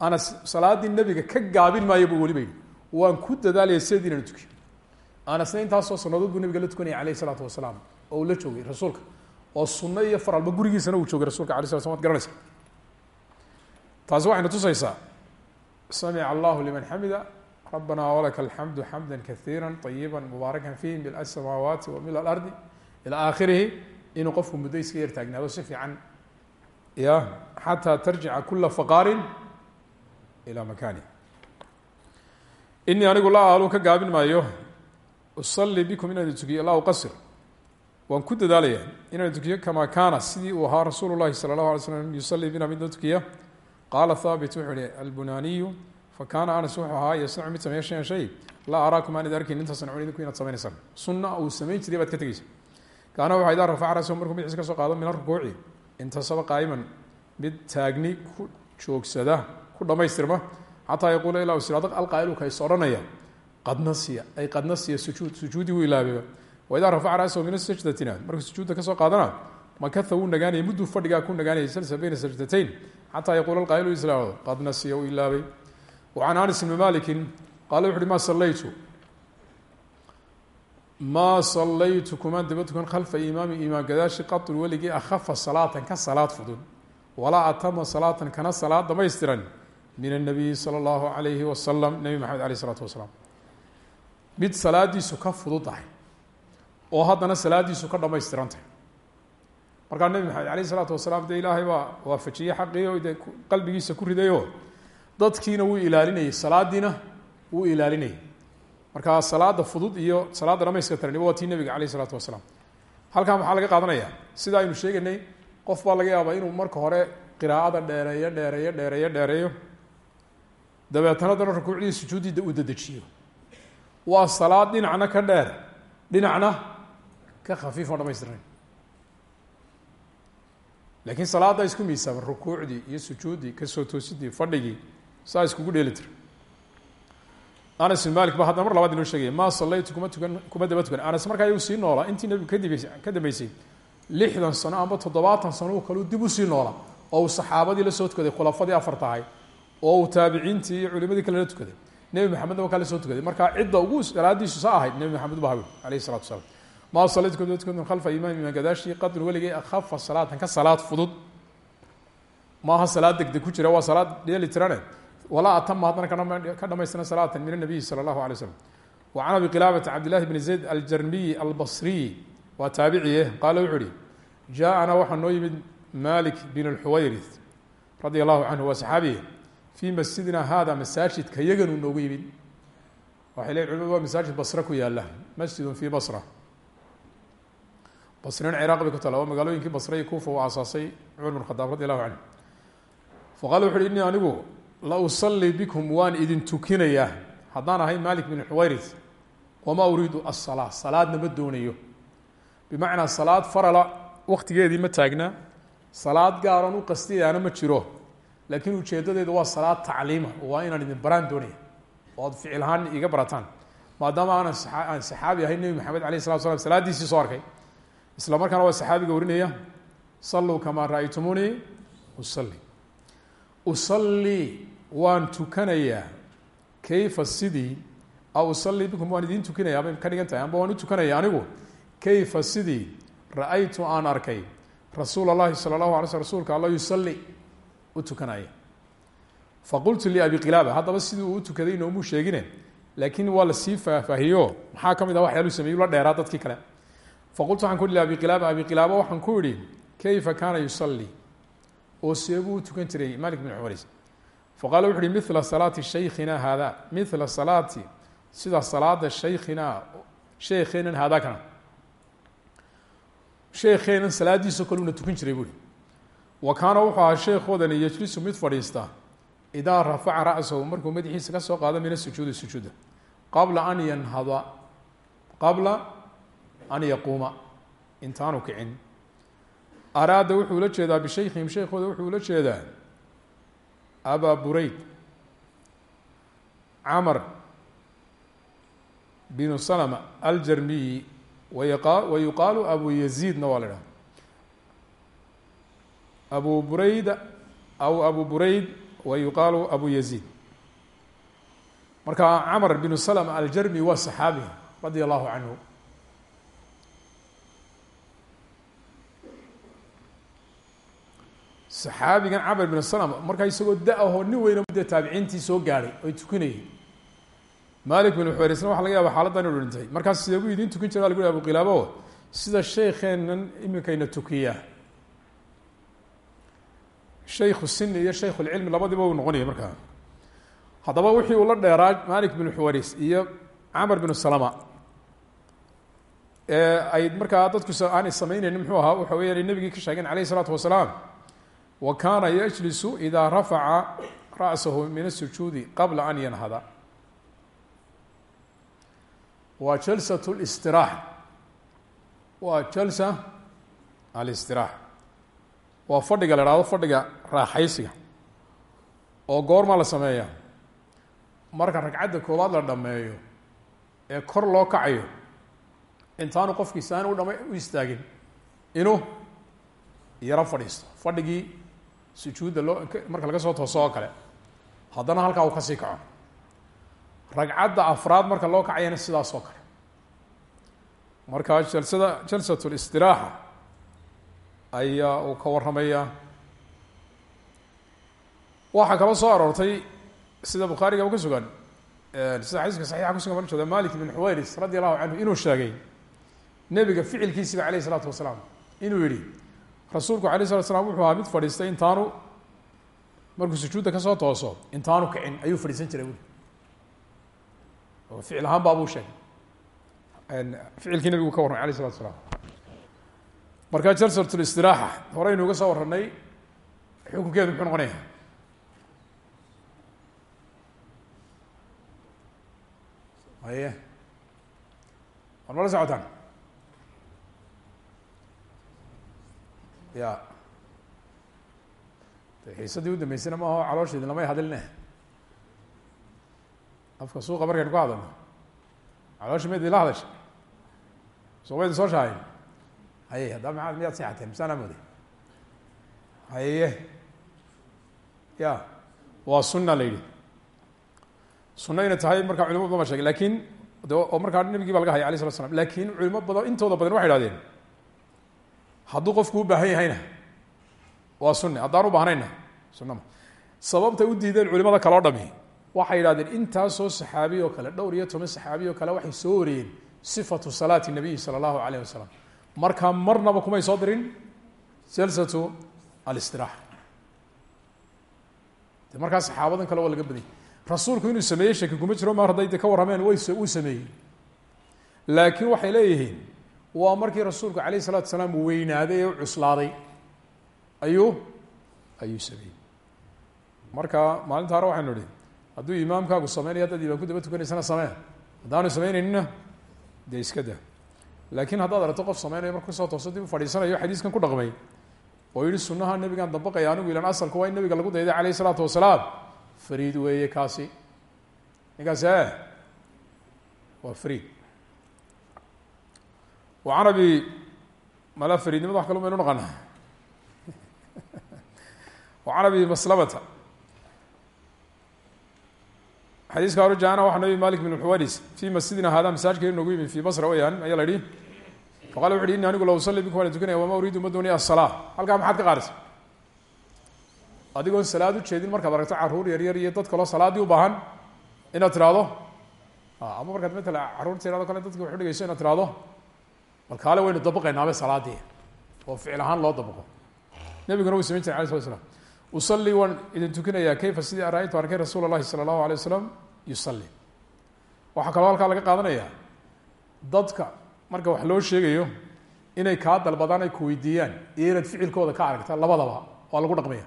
Ana salaaddii nebiga ka gaabin maayo bu weliba yidhi. Waan ku dadaalaya sideedii inaan tukiyo. Anasna intaasoo sanadood buu nabiga la tukanaya alayh isalaatu wasalaam oo uu la joogay rasuulka. Oo sunno faralba gurigiisana uu joogay rasulka alay sla slam ad garanaysa taasi waxayna tusaysaa samica allahu liman xamida rabbana walaka alxamdu xamda kaiira طayiba mubaarakan fiih mil asamaawaati wa mil alardi ilى aakhirihi inuu qofku muddo iska yar taagnaado si fiican ya xataa tarjica kula faqaarin ilى makani inii anigu la aalu ka gaabin maayo usalli bikum inaan tukiyo la uqasir waan ku dadaalaya inaan tukiyo kamaa kaana sidii uu ahaa rasuulu llahi sala allahu alay slam yusalli bina midna tukiya qaala haabit wuxuu ihi albunaniyu fakaana anas wuxuu ahaa yasnacu mid sameeya shayan shay. Laa araakum aanid arkin inta sanacun idinku inaad samaynaysaan. Sunna uu samayn jiray baad ka tegeysa. Kaana waxaa idaa rafaca rasahu markuu madaxiisa ka soo qaado min arukuuci intasaba qaa'iman mid taagni ku joogsada ku dhamaystirma xataa yaquula ilaa u siraado alqaa'iluka is odhanaya qad nasiya ay qad nasiya sujuud sujuudii wuu ilaabeyba waidaa rafaca rasahu min sajdatina markuu sujuudda ka soo qaadana makatha wuu nagaanayay mudduu fadhigaa ku nagaanayay salsa bayna sajdatayn xataa yaquula alqaa'ilu islaado qad nasiya u ilaabay can anas bni malikin qaala wuxu uhi ma sallaytu maa sallaytu kumaan daba tukan khalfa imaami imaam gadaashi qatun weligii akhafa salaatan ka salaad fudud walaa atama salaatan kana salaad dhamaystiran min annabiyi sala allahu alayhi wasalam nebi maxamed aleyh isalaatu wasalaam mid salaadiisu ka fudud tahay oo haddana salaadiisu ka dhamaystiran tahay markaa nebi maxamed aleyh isalaatu wasalaam dee ilaahay baa waafajiyey xaqii o qalbigiisa ku ridayoo dadkiina wuu ilaalinayey salaadiina wuu ilaalinayay markaa salaada fudud iyo salaadda dhamayska taraniba waa tii nebiga aleyh isalaatu wasalaam. Halkan waxaa laga qaadanaya sida aynu sheegaynay qof baa laga yaabaa inuu marka hore qiraa'ada dheereeyo dheereeyo dheereeyo dheereeyo. Dabeetana dana rukuucdii sujuuddii uu dedejiyo waa salaad dhinacna ka dheer dhinacna ka khafiif oo dhamaystirnayn laakiin salaadda isku miisaaman rukuucdii iyo sujuuddii ka soo toosidii fadhigii saa iskugu dheeli tira anas bin malik ba haddana mar labaad inoo sheegaya maa sallaytu kuma tukan kuma daba tukan. Anas markaa iyu sii noolaa intii nabigu kadibs ka dambeysay lixdan sano amba toddobaatan sano u kaleu dib u sii noola oo uu saxaabadii la soo tukaday khulafadii afar tahay oo uu taabiciintii iyo culimadii kale la tukaday. Nebi maxamedna wakaa la soo tukaday. Markaa cidda ugu salaadiisu sa ahayd nebi maxamed ba hawi aleyh isalatu wasalaam kuma daba tukan khalfa imaam imaan gadaashii qadun weligay akhafa salaatan ka salaad fudud. Maaha salaad degdeg ku jira waa salaad dheeli tirane. Walaa atama haddana ka dhamaystiran salaatan min anabiyi sala allahu alay slam wa can abi qilaabata cabdillahi bni zayd aljarmiyi albasriy waa taabiciye qaala wuxuu uhi jaaءana waxaa noo yimid malik bin اlxuwayrith radia allahu canhu waa saxaabiye fii masjidina hada masaajidka yaganuu noogu yimid. Waxay leeyiin culimadu waa masaajid basre ku yaalla masjidun fii basra basrina ciraaq bay ku taala waa magaalooyinkii basre iyo kuufa uu aasaasay cumar bin khadaab radi allahu canhu. Faqala wuxu uhi innii anigu la usalli bikum waan idin tukinayaa haddaan ahay malik bin xuwayrith wamaa uriidu asalaa salaadna ma doonayo. Bimacnaa salaad farala waktigeedii ma taagna. Salaad gaaran u qastiyaana ma jiro. Laakiin ujeedadeedu waa salaad tacliima waa inaan idin baraan doonaya. Oo ad ficil ahaan iga barataan. Maadaama aanan aan saxaabi ahay nebi isla markaana waa saxaabiga warinaya salluu kamaa ra-aytumuunii usalli usallii waan tukanayaa kayfa sidii aw usallii bikum waan idiin tukinaya bay ka dhigan tahay amba waan u tukanaya anigu kayfa sidii ra-aytu aan arkay rasuul اllahi salى اlahu alay sl rsulka alla yusalli u tukanaya faqultu liabi qilaaba haddaba sidii uu u tukaday noomuu sheegine laakiin waa la sii faahfaahiyo maxaa ka mid ah waxyaalu sameeyu la dheeraa dadkii kale faqultu waxaan ku ihi abi qilaaba abi qilaaba waxaan ku idhi kayfa kaana yusalli oo seebuu tukan jiray malik bin xumaris faqala wuxu uhi mila salaati shaykhina haada mila salaati sida salaada shaykhina sheekeenan haadaakana sheekeenan salaadiisao kale una tukan jiray buuhi wa kaana wuxuu ahaa sheekhoodani yejlisu mid fadhiista idaa rafaca ra'sahu markuu madaxiisa ka soo qaado min asujuudi sujuuda qabla an yanhada an yaquuma. Intaanu kicin. Araada wuxuu ula jeedaa bishaykhihim sheekhooda wuxuu ula jeedaa abaa burayd camar binu salma aljarmiyi wa yuqaalu abu yaziidna waa la idhaha abu burayda aw abu burayd wa yuqaalu abu yaziid. Marka camar binu salma aljarmi waa saxaabi radia allahu canhu saxaabigan camar bin salm markaa isagoo da'ahoo nin weyna dee taabiciintii soo gaadhay oy tukanayay malik bin xuweyrisna waxa laga yaaba xaaladdan inu dhintay. Markaas sidee buu idiin tukin jira lagu abu qilaabo sida sheekeenan iminkayna tukiyaa. Shaykhu sini iyo shaykhuulcilmi labadiba uu noqonaya markaa. Haddaba wixii uu la dheeraa malik bin xuweyris iyo camar bin salama ee ay markaa dadku aanay samaynaynin muxuu ahaa waxa weya ay ka sheegeen alayh isalaatu wasalaam wa kaana yajlisu idaa rafaca ra'sahu min asujuudi qabla an yanhada. Waa jalsat listiraaxa waa jalsa alistiraaxa waa fadhiga la hahdo fadhiga raaxaysiga oo goormaa la sameeya. Marka ragcadda koowaad la dhammeeyo ee kor loo kacayo intaanu qofkiisa aan u dhama u istaagin inuu yaro fadhiisto. Fadhigii sujuudda loo marka laga soo tooso oo kale haddana halkaa uu ka sii kaco. Ragcadda afraad marka loo kacayana sidaas oo kale. Marka jalsada jalsat listiraaxa ayaa uu ka warramaya. Waxaa kaloo soo aroortay sida bukhaarigaba ku sugan sida xadiiska saxiixa kusugan baan jeeda malik bin xuwayris radi allahu canhu inuu sheegay nebiga ficilkiisiba alayh isalaatu wasalaam inuu yihi rasuulku alayh salatu slam wuxuu ahaa mid fadhiistay intaanu markuu sujuudda ka soo tooso intaanu kicin ayuu fadhiisan jiray bui. Oo ficil ahaan baabuu sheegay. Ficilkii nebigu ka warramay alayh salatu salaam. Marka jalsat listiraaxa horeynu uga soo warranay xukunkeedu muxuu noqonaya? Haye. War mala socotaan ya xiisadii u dambeysana ma aho caloosheedi lamay hadline afka suuqa markaynu ku hadalno caloosha mayd ila hadasha soo maydin soo shaahayn haye haddaba maxaad miyaad seexateen misaanaa mooday haye ya waa sunna la yidhi sunna inay tahay markaa culimo badan ba shegay laakiin de oo markaa nabigii ba laga haya alay slat slam laakiin culimo badan intooda badan waxay ihahdeen hadduu qofku u baahan yahayna waa sunne. Haddaan u baahnayna sunna ma. Sababtay u diideen culimada kale o dhami waxay yidhahdeen intaasoo saxaabi oo kale dhowr iyo toban saxaabi oo kale waxay soo wariyeen sifatu salaati nabiyi sala allahu alayh wasalam markaa marnaba kumay soo dirin? Jalsatu alistiraxa de markaa saxaabadan kale waa laga badiyay. Rasuulku inuu sameeyey shaki kuma jiro maar hadday ka warrameen way uu sameeyey. Laakiin waxay leeyihiin waa markii rasuulku alayh isalatu salaam weynaaday ee u cuslaaday. Ayuu ayuu sameeyey. Marka maalinta hore waxaynu ihi hadduu imaamkaagu sameynaya haddaad imaam ku daba tukanaysana samee. Haddaanu sameyneynina dee iska da laakiin haddaad aragto qof sameynayo marka ka soo tooso dib u fadhiisanayo xadiiskan ku dhaqmay oo yihi sunaha nabigaan dabaqaya anigu ilan asalka waa in nabiga lagu dayday alayh isalaatu wasalaam. Fariid weeye kaasi. Ninkaasi e waa fariid can abi mala fariidnimada wax kalo maynu naqana can abi maslamata xadiiska hore jaana waxa nabi malik bin xuwaris fi masjidina hada masaajkeenu noogu yimi fi basra weyaan ayaa la yihi faqala wuxu uhi ini anigu la usalli bikum waana tukanaya wama uriidu ma doonaya asalaa halkaa maxaad ka qaadaysa? Adigoon salaad ujeedin markaad aragto carruur yaryar iyo dad kaloo salaaddii u baahan inaad tirahdo ama markaad matala carruurta tirado kale dadka wax udhigayso inaad tirahdo bal kaale waynu dabaqaynaabe salaadii? Oo ficil ahaan loo dabaqo. Nabiguna wuu samayn jiray ala usalli waan idin tukinayaa kayfa sidii ara-aytu arkay rasuula llahi sala allahu alay wasalam yusalli. Waxaa kaloo halkaa laga qaadanaya dadka marka wax loo sheegayo inay kaa dalbadaan ay ku weydiiyaan iyo ficilkooda ka aragta labadaba waa lagu dhaqmaya.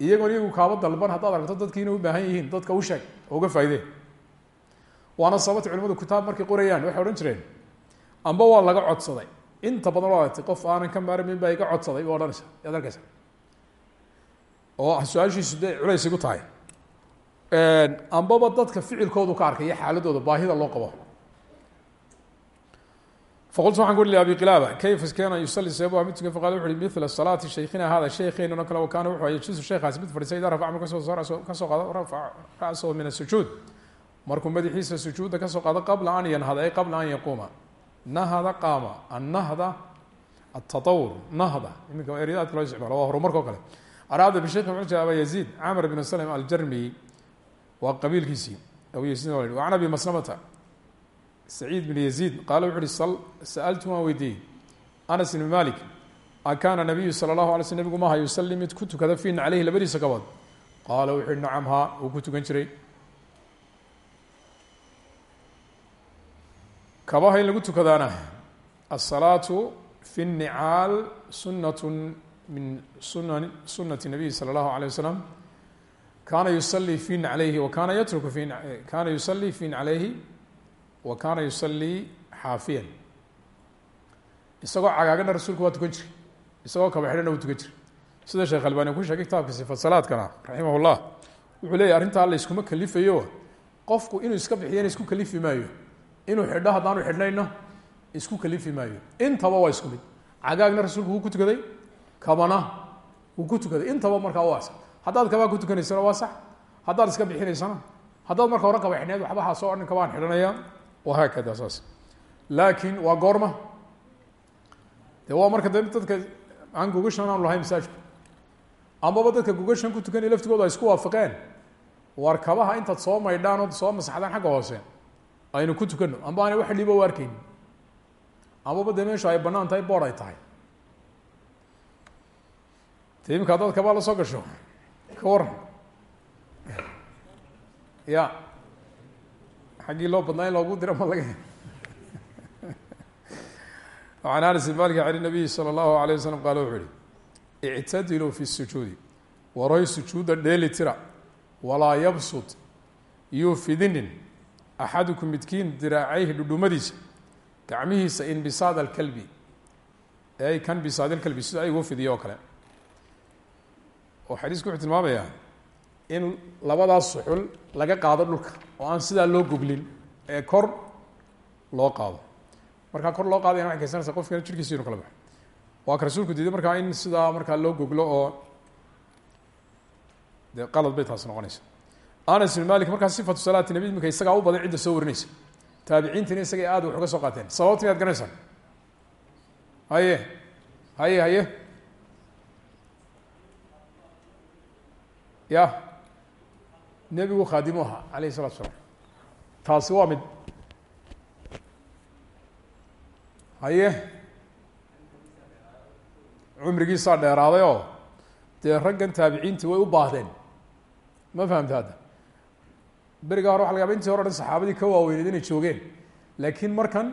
Iyagoon iyagu kaaba dalban haddaad aragto dadki inay u baahan yihiin dadka u sheeg uga faa'idee waana sababta culimadu kitaab markay qorayaan waxay odhan jireen amba waa laga codsaday. Inta badan waa aragtay qof aanan ka maarmin baa iga codsaday odhanaysa yaad arkaysa oo su'aashiisu dee culays igu tahay. Ambaba dadka ficilkoodu ka arkay xaaladooda baahida loo qabo. Faqultu waxan ku ui abi qilaaba kayfa kana yusali seebu mid tukan faqala wuxu uhi mila salaati shaykhina hada sheekeenano kale wakaana wuxuu yajuusu sheekhaasi mid fadhiisay idaa rafaca marka soo ka soo qaado rafaca ra'sahu min asujuud markuu madaxiisa sujuudda ka soo qaado qabla an yanhada ay nahda qaama annahda atatawur nahda. Iminka eryadaadka loo isticmaalo waa horumarka o kale. Araada bishekh wuxuu jira aba yaziid camr bn slm aljarmi waa qabiilkiisii. Abu yaziid can abi maslamata? Saciid bn yaziid qaala wuxu uhi sa'altu waan weydiiyey anas bn malik akaana nabiyu sala allahu alay sl nebigu maha yusalli mid ku tukada fiina caleyhi labadiisa gabood. Qaala wuxu uhi haa uu ku tukan jiray kabaha in lagu tukadaana. Asalaatu fi nnicaal sunatun min sunan sunati nabiyi sala allahu alay wasalam kaana yusalii fin alayhi wa kaana yatruku fin kaana yusalii fin alayhi wa kaana yusalii xaafiyan isagoo cagaagana rasuulku waa tukan jiray. Isagoo kaba xidhana wuu tukan jiray. Sida sheekh albani ku sheegay kitaabka sifat salaadkana raximah llah wuxuu leeyahy arrintaa la yskuma kalifayo. Qofku inuu iska bixiyo na isku kalifi maayo inuu xidho haddaanu xidhnayno isku kalifi maayo. Intaba waa isku mid. Cagaagna rasuulku wuu ku tukaday kabana wuu ku tukaday. Intaba markaa waa sax. Haddaad kabaa ku tukanaysana waa sax. Haddaad iska bixinaysana haddaad marka hore kaba xidhneed waxba haasoo odhan kabaan xidhanaya wahaakada saas laakiin waa goorma. De waa marka dadka aan gogashan aanu lahayn masaajku amaba dadka gogashan ku tukanaya laftigooda isku waafaqeen. War kabaha intaad soo maydhaan ood soo masaxdaan xagga hoose aynu ku tukano amba aanay wax dhiiba u arkaynin amaba de meesha ay banaan tahay boord ay tahay de imika haddaad kabaa la soo gasho ka waran ya xaggii loo badnaa in loogu dira ma laga an <laughs> anas bn malik can nabiyi salى اllahu alayه waslm qaala wuxuu yihi ictadiluu fi sujuudi waroy sujuuda dheeli tira walaa yabsud yuu fidinin axadukum midkiin diraacayhi dhudhumadiisa gacmihiisa inbisaad alkalbi ay kan bisaad alkalbi sida aygu fidiyo oo kale oo xadiisku wuxuu tilmaamayaa in labadaas suxul laga qaado dhulka oo aan sidaa loo goglin ee kor loo qaado markaa kor loo qaadayna waxay keensanaysa qofkana jirkiisa inu kala baxo waa ka rasuulku diiday markaa in sidaa markaa loo goglo oo dee qalad bay taas noqonaysa anas ibn malik markaa sifatu salaati nabi imika isagaa u badan cidda soo warinaysa. Taabiciintina isagay aad wax uga soo qaateen. Sababta miyaad garanaysaa? Haye haye haye. Ya. Nebigu khaadimu ahaa alayh الsalatu salaam. Taasi waa mid. Haye. Cumrigiisaa dheeraaday oo dee raggan taabiciintii way u baahdeen. Ma fahamta hadda berigaa hore waxa laga yaba intii hore o dhan saxaabadii ka waaweyneed inay joogeen. Laakiin markan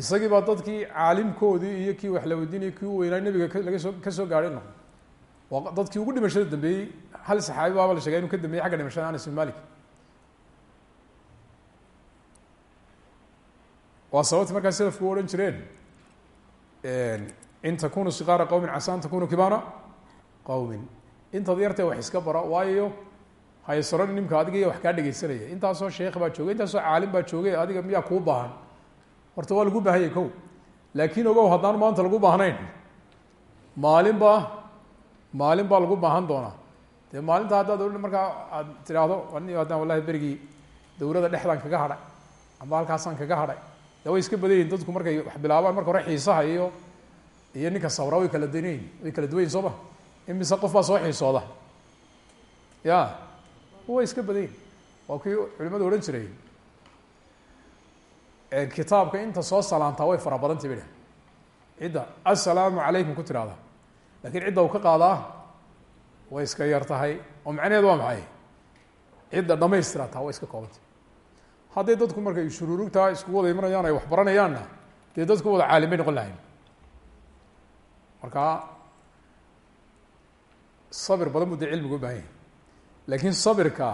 isagii baa dadkii caalimkoodii iyo kii wax la weydiinaya kii u weynaa nebiga laga soo ka soo gaadhay noqon. Waa dadkii ugu dhimashada dambeeyey hal saxaabi baaba la shegay inu ka dambeeyey xagga dhimashada anas ibn malik waa sababta markaa selafku u odhan jireen in takunu sikaara qowmin casa an takunu kibaara qowmin intaad yartee wax iska bara waayo haysaron nimka adiga wax kaa dhegeysanaya intaasoo sheekh baa joogay intaasoo caalim baa joogay adiga miyaa kuu baahan? Horta waa lagu baahanya kow. Laakiin ogow haddaan maanta lagu baahnayn maalin baa maalin baa lagu baahan doonaa. Dee maalinta haddaad markaa aad tidhaahdo haddaan wallahi berigii dawladda dhexdaan kaga hadhay amba halkaasaan kaga hadhay. De way iska badan yihiin dadku markay wax bilaabaan marka hore xiisaha iyo iyo ninka sabra way kala danayin way kala duwan soo ma? Imise qof baa soo xiisooda? Ya way iska badan yihiin waa kii culimadu odhan jiray kitaabka inta soo salaantaa way fara badantay bay dhah cidda assalaamu calaykum ku tidhahda laakiin cidda uu ka qaadaa way iska yar tahay oo macnaheedu waa maxay? Cidda dhamaystirataa way iska koobantay. Hadday dadku markay shuruurugtaa isku wada imanayaan ay wax baranayaanna dee dadku wada caalim bay noqon lahayn. Marka sabir badan buu dee u baahan yahay laakiin sabirka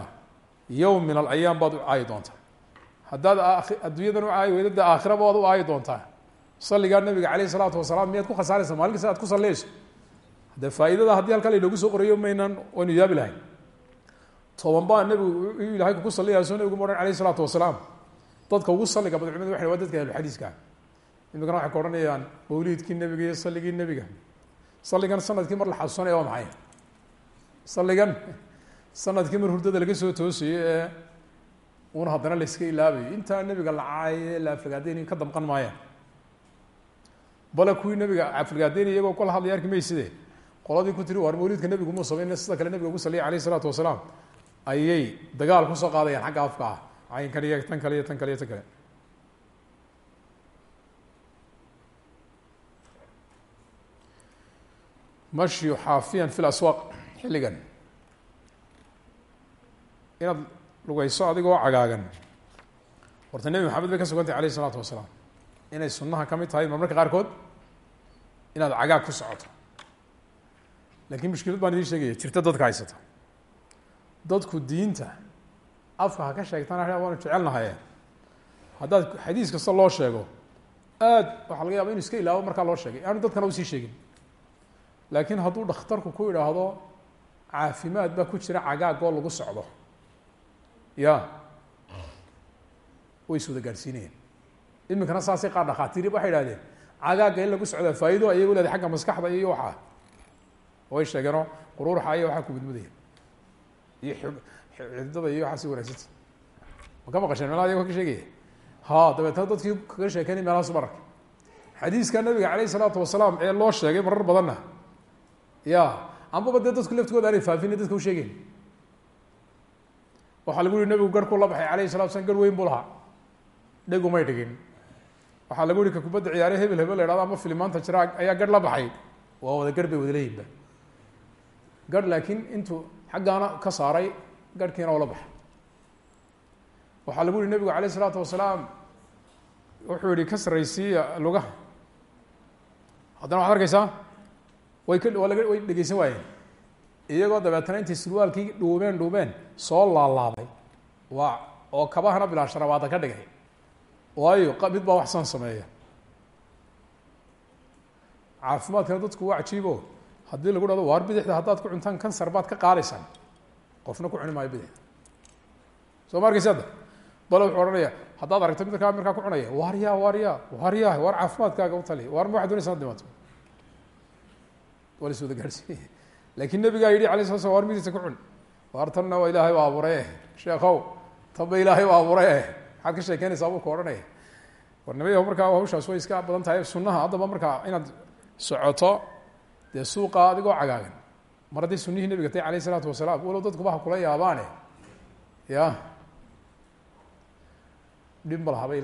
yowm min alayaam baad u caayi doontaa. Haddaad adduunyadan u caayi weydo dee aakhiraba waad u aayi doontaa. Salligaa nabiga caleyh isalaatu wasalaam miyaad ku khasaaraysa maalin aad ku sallayso de faa'iidada haddii halkaa laynoogu soo qorayo maynan waynu yaabi lahayn. Toban baa nebigu ilahay kuku salliyaa soo nebigu ma odhan alayh isalaatu wasalaam. Dadka ugu salliga culimadu waxay waa dadka ahluxadiiska imikana waxay ka odhanayaan mawliidkii nebiga iyo salligii nebiga. Salligan sannadkii mar la xasuusanaya waa maxay? Salligan sannadkii mar hurdada laga soo toosayo ee una haddana la iska ilaabayo intaa nebiga la caaye la aflagaadeynayo ka damqan maayaan. Bale kuwii nebiga aflagaadeynaya iyagoo kala hadlaya arki mayside? Qoladii ku tiri waar mawliidka nebigu muu samayna sida kale nebiga ugu saliya alayh isalaatu wasalaam ayay dagaal ku soo qaadayaan xagga afka ah. Caynkan iyo tan kale iyo tan kale iyo tan kale. Mashyu xaafiyan fi laswaaq xilligan inaad lugeyso adigoo cagaagan. Horta nebi maxamed bay ka sugantay alayh isalaatu wasalaam. Inay sunnaha ka mid tahay marmarka qaarkood inaad cagaag ku socoto. Lakin mushkilad baan idiin sheegaya jirta dadka haysata. Dadku diinta afka ha ka sheegtaan waanu jecelnahaye haddaad xadiis kasta loo sheego aad waxaa laga yaba inu iska ilaabo markaa loo sheegay. Aanu dadkana u sii sheegin. Laakiin hadduu dhakhtarku ku idhaahdo caafimaad baa ku jira cagaag oo lagu socdo ya. Way is wada gaadhsiinayeen iminkana saasay qaar dhakhaatiiri waxay ihahdeen cagaagga in lagu socdaa faa'ido ayagu leedahay xagga maskaxda iyo waxaa way sheegeenoo quruuraxa iyo waxaa kumudmudaya iyo xididada iyo waxaasi wanaagsanta ma ka maqasheen meelaha ayagoo ka sheegaya? Ha dabeetna dadkii kaga sheekeynay meelahaasu bararka. Xadiiska nabiga caleyh isalaatu wasalaam ee loo sheegay marar badanna. Ya ambaba dee dadku laftigooda aanay faafina dadka u sheegeyn waxaa lagu yihi nabigu garhku la baxay alayh salatu slam gar weyn buu lahaa. Dhegumay dhigin. Waxaa lagu yihi ka kubadda hebel hebel la hahdo ama filimaanta jira ayaa garh la baxay. Waa wada garh bay wada leeyihinba garh laakiin intuu xaggaana ka saaray garhkiina la baxay. Waxaa lagu yihi nabigu alayh isalaatu wasalaam wuxuu yihi ka sarraysiiya lugaha haddana waxad arkeysaa way ka waa way dhegeysan waayeen iyagoo dabeetana intay surwaalkii dhuubeen dhuubeen soo laalaabay waa oo kabahana bilaa sharabaada ka dhigay. Waayo mid baa waxsan sameeya. Caafimaadkana dadku waa cajiibo. Haddii lagu dhahdo waar bidixda haddaad ku cuntaan kansar baad ka qaadaysaan qofna ku cuni maayo bidixda soo ma arkeysa adda bale wuxuu ohanaya haddaad aragto mid kaa markaa ku cunaya waar ya waar ya waar ya waar caafimaadkaaga u tali waar ma waxad doonaysa ad dhimaato waa la is wada gaadhsiinaya laakiin nabigaa yidhi alay sala slam war ku cun. Waar waa ilaahay u abuuray sheekow tanba ilaahay u abuuray maxaad ka sheekeynaysaa buu ka odhanaya warnimaya markaa hawshaas way iska badan tahay sunnaha haddaba markaa inaad socoto dee suuqa adigoo cagaagan. Mar haddii sunihii nabiga tay alayh isalaatu wasalaam walow dadkuba ha kula yaabaane. Ya dhib ma laha bay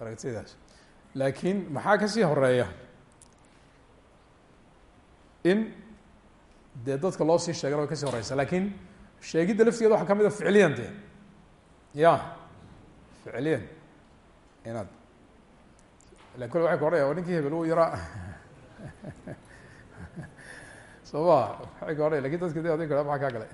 aragtidaas laakiin maxaa ka sii horreeya in dee dadka loo sii sheegan way ka sii horeysa. Laakiin sheegidda laftigeeda waxaa ka mid a ficliyan de ya ficliyan inaad. Ila kule waxay ka odhanaya ninkii hebel uu yaraa. <laughs> Soo ma waxay ka odhanaya laakiin dadka de adig maa kaa galay